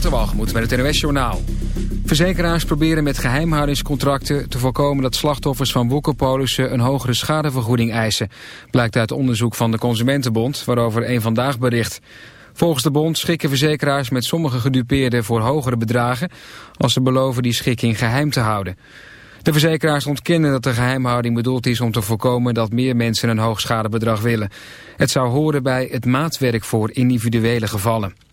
Waterwalgemoed met het NOS Journaal. Verzekeraars proberen met geheimhoudingscontracten te voorkomen dat slachtoffers van woekerpolissen een hogere schadevergoeding eisen. Blijkt uit onderzoek van de Consumentenbond, waarover een vandaag bericht. Volgens de bond schikken verzekeraars met sommige gedupeerden voor hogere bedragen als ze beloven die schikking geheim te houden. De verzekeraars ontkennen dat de geheimhouding bedoeld is om te voorkomen dat meer mensen een hoog schadebedrag willen. Het zou horen bij het maatwerk voor individuele gevallen.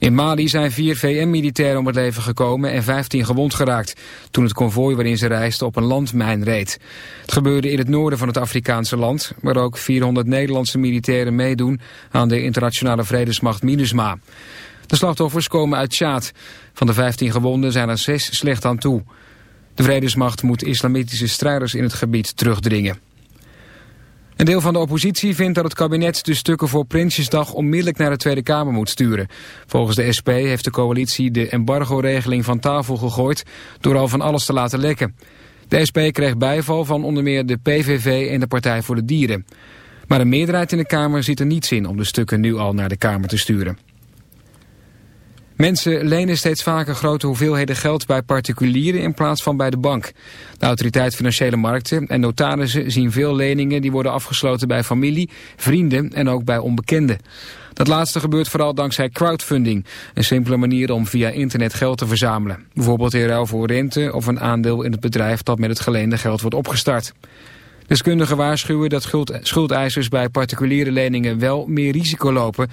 In Mali zijn vier VN-militairen om het leven gekomen en 15 gewond geraakt... toen het konvooi waarin ze reisden op een landmijn reed. Het gebeurde in het noorden van het Afrikaanse land... waar ook 400 Nederlandse militairen meedoen aan de internationale vredesmacht MINUSMA. De slachtoffers komen uit Tjaad. Van de 15 gewonden zijn er zes slecht aan toe. De vredesmacht moet islamitische strijders in het gebied terugdringen. Een deel van de oppositie vindt dat het kabinet de stukken voor Prinsjesdag onmiddellijk naar de Tweede Kamer moet sturen. Volgens de SP heeft de coalitie de embargo-regeling van tafel gegooid door al van alles te laten lekken. De SP kreeg bijval van onder meer de PVV en de Partij voor de Dieren. Maar een meerderheid in de Kamer ziet er niets in om de stukken nu al naar de Kamer te sturen. Mensen lenen steeds vaker grote hoeveelheden geld bij particulieren in plaats van bij de bank. De autoriteit Financiële Markten en notarissen zien veel leningen die worden afgesloten bij familie, vrienden en ook bij onbekenden. Dat laatste gebeurt vooral dankzij crowdfunding, een simpele manier om via internet geld te verzamelen. Bijvoorbeeld in ruil voor rente of een aandeel in het bedrijf dat met het geleende geld wordt opgestart. Deskundigen waarschuwen dat schuldeisers bij particuliere leningen wel meer risico lopen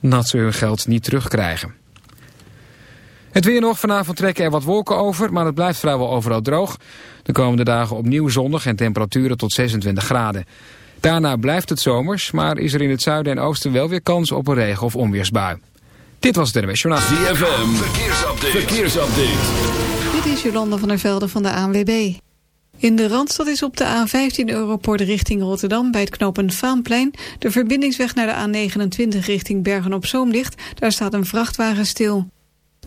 dat ze hun geld niet terugkrijgen. Het weer nog. Vanavond trekken er wat wolken over, maar het blijft vrijwel overal droog. De komende dagen opnieuw zonnig en temperaturen tot 26 graden. Daarna blijft het zomers, maar is er in het zuiden en oosten wel weer kans op een regen- of onweersbui. Dit was het NWS Journaal. ZFM, verkeersupdate. verkeersupdate. Dit is Jolanda van der Velde van de ANWB. In de Randstad is op de A15 Europort richting Rotterdam bij het knooppunt Vaanplein de verbindingsweg naar de A29 richting Bergen-op-Zoom ligt. Daar staat een vrachtwagen stil.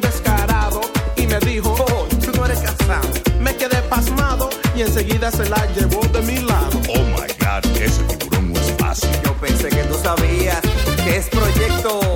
descarado y me dijo, oh, tú no eres casado. Me quedé pasmado y enseguida se la llevó de mi lado. Oh my God, ese tiburón no es fácil. Yo pensé que tú sabías que es proyecto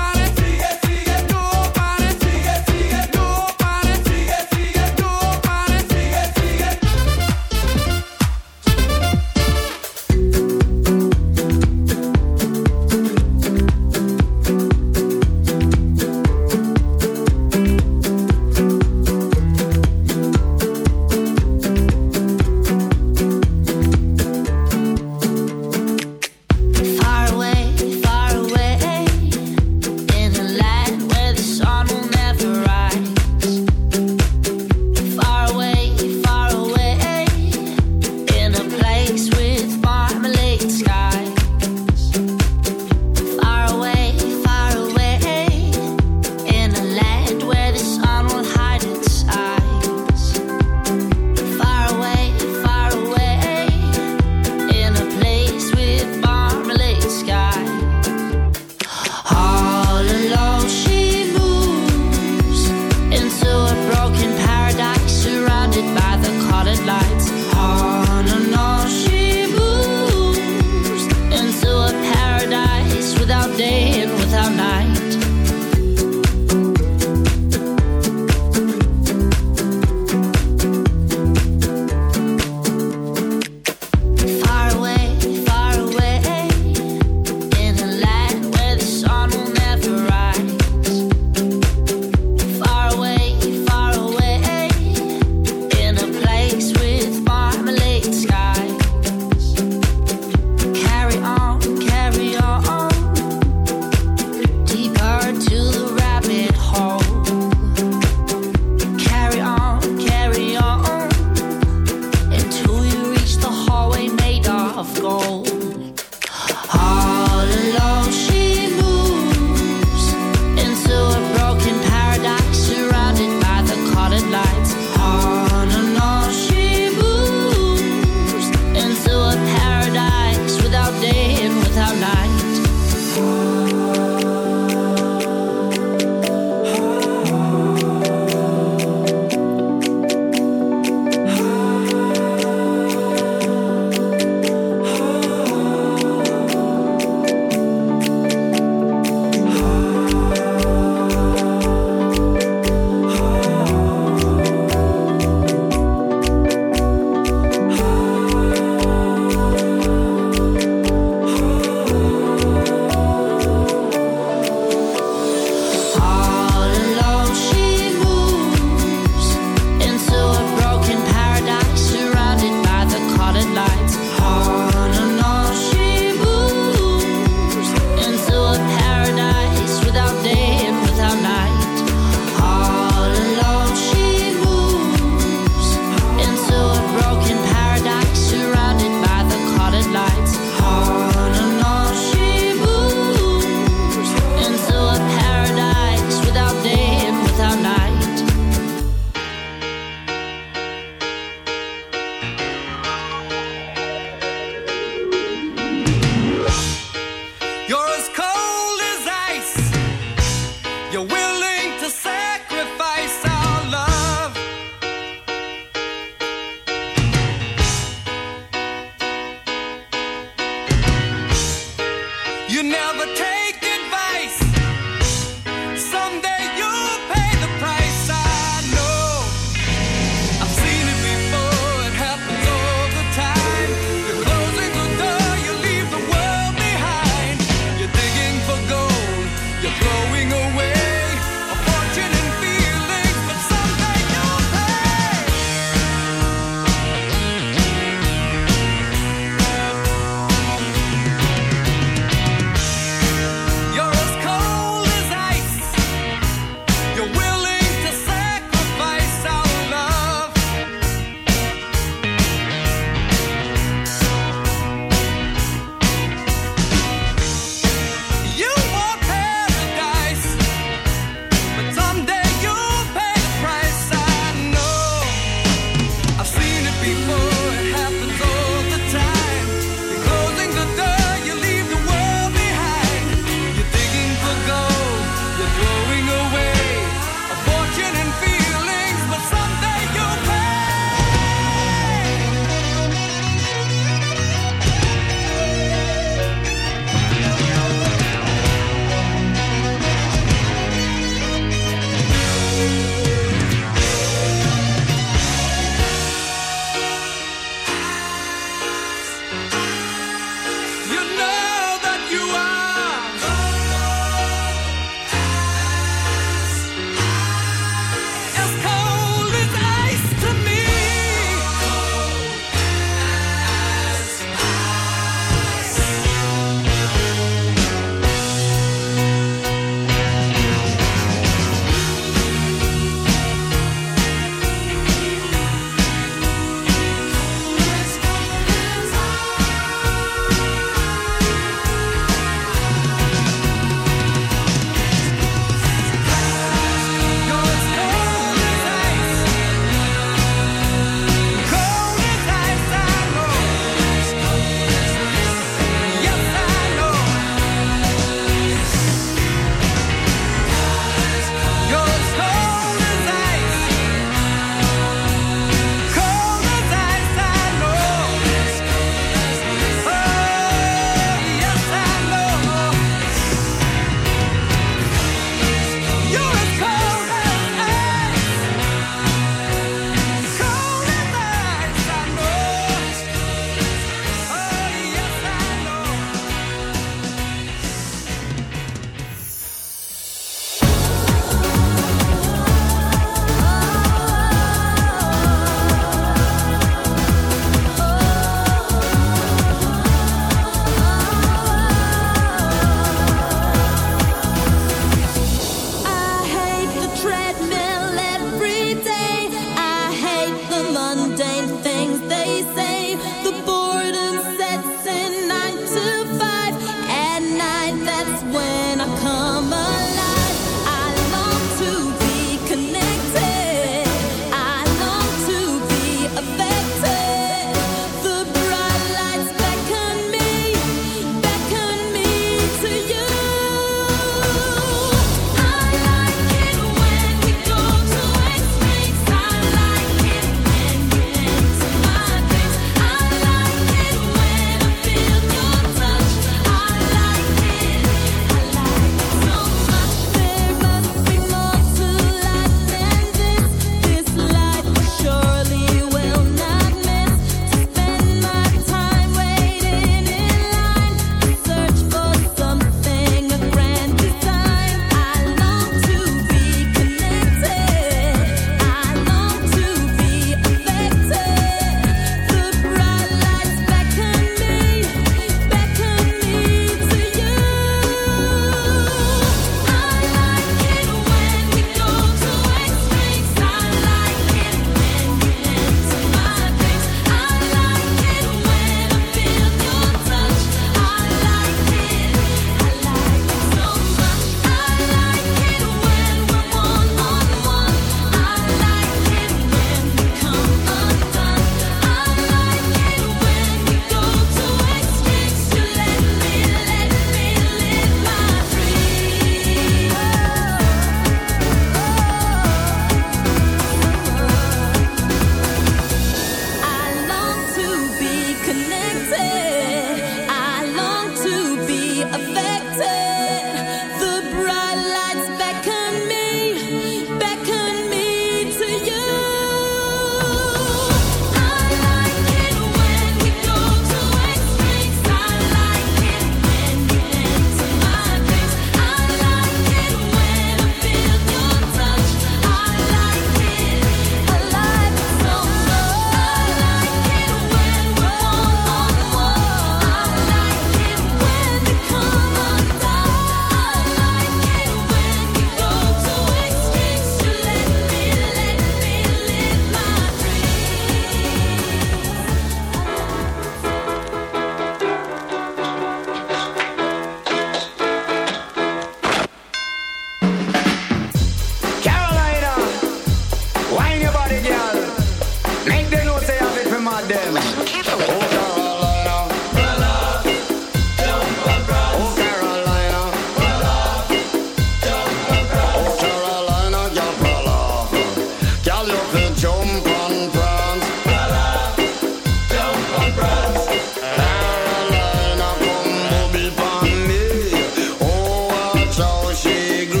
sol chegou.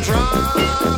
drunk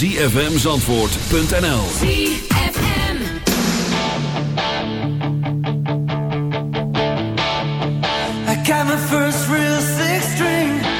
zfmzandvoort.nl ZFM. I got my first real six string.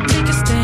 take a stand.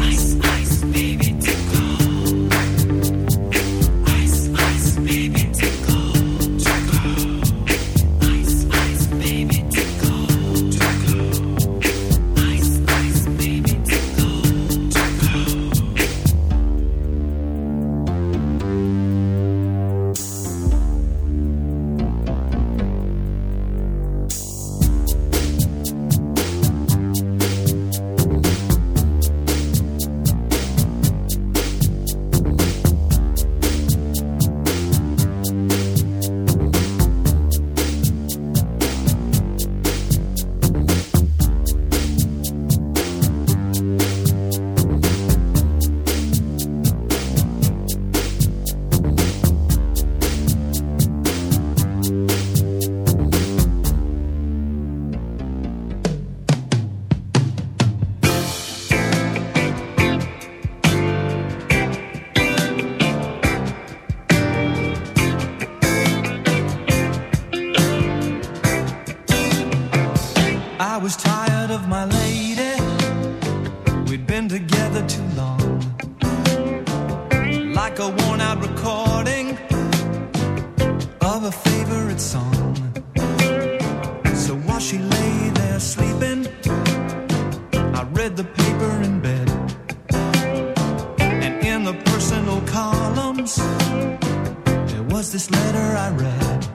was this letter I read?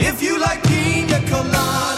If you like pina colada.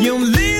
You live